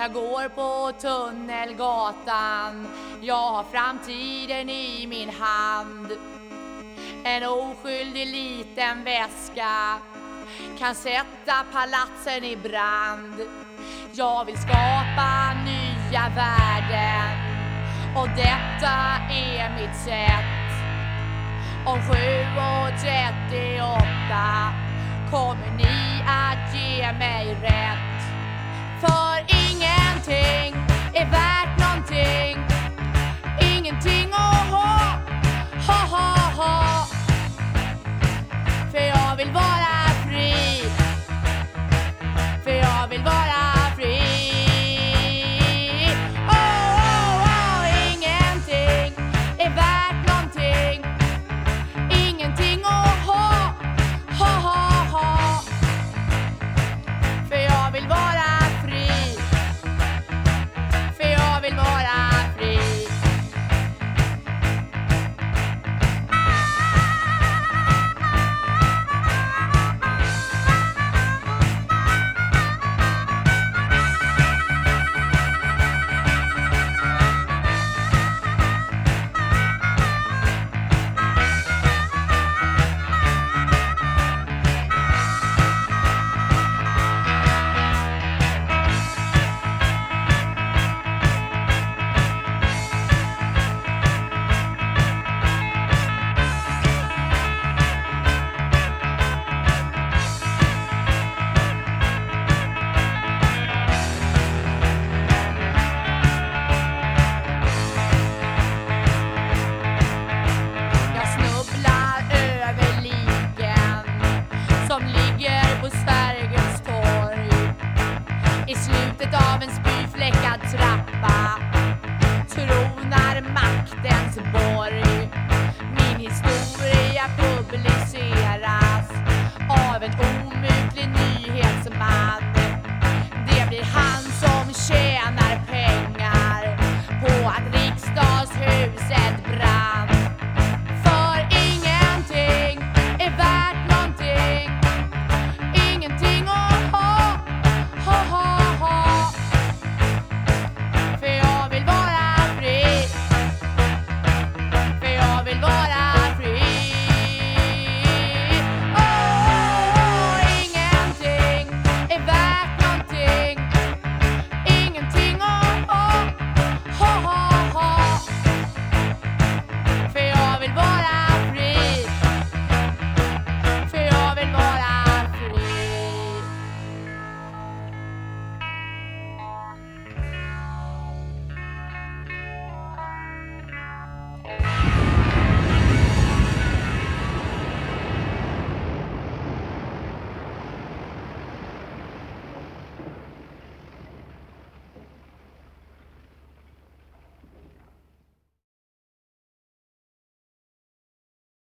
Jag går på Tunnelgatan, jag har framtiden i min hand. En oskyldig liten väska kan sätta palatsen i brand. Jag vill skapa nya värden och detta är mitt sätt. Om 7.38 kommer ni vill vara tronar. Min historia publiceras